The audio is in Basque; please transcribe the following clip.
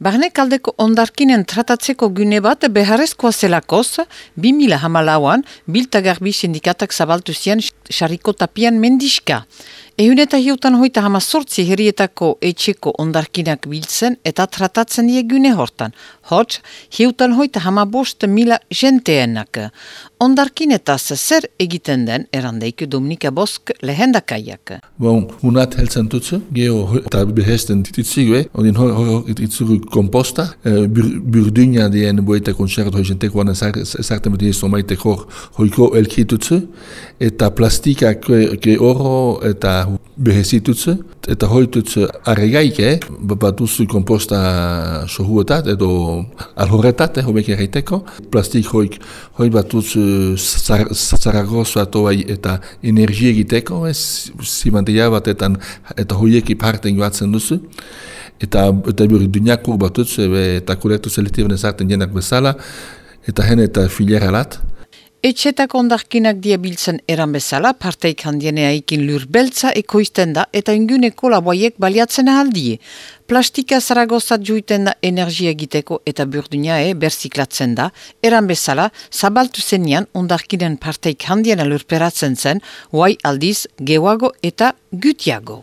Barnek aldeko ondarkinen tratatzeko gune bat beharrezkoa zelakoz, 2000 hamalauan, biltagarbi sindikatak zabaltu zian xariko tapian mendiska. Ehun eta hiutan hoita hama sortzi herrietako etxeko ondarkinak biltzen eta tratatzen die gune hortan. Hots, hiutan hoita hama bost mila jenteenak. Ondarkinetaz zer egiten den erandeik Dominika Bosk lehendakaiak. Bon, unat heltzen tutsu, geho eta behesten titzigue, odin hor hor itzuru komposta, burduina dien boeta konzert hoi jenteko wana sartem dien somaite hor hoiko elkitutsu, eta plastika ke oro eta behezitutsu, eta hoitutsu arregaike, batuzu komposta sohuetat edo alhorretat, hobek erraiteko, plastik hoik hoi batutzu zaragozo atoai eta energia egiteko, ez zimantea batetan eta hoiek iparten joatzen duzu. Eta, eta buri duñako batutzu eta kolektu selektiben ezarten jenak bezala, eta hen eta filiera lat. Etxetak ondarkinak diabiltzen eran bezala, parteik handienea ikin lur beltza ekoizten da eta inguneko laboaiek baliatzen ahaldie. Plastika zaragozat juiten da energia egiteko eta burdunae berziklatzen da, eran bezala, zabaltu zenian ondarkinen parteik handiena lurperatzen zen, huai aldiz gewago eta gutiago.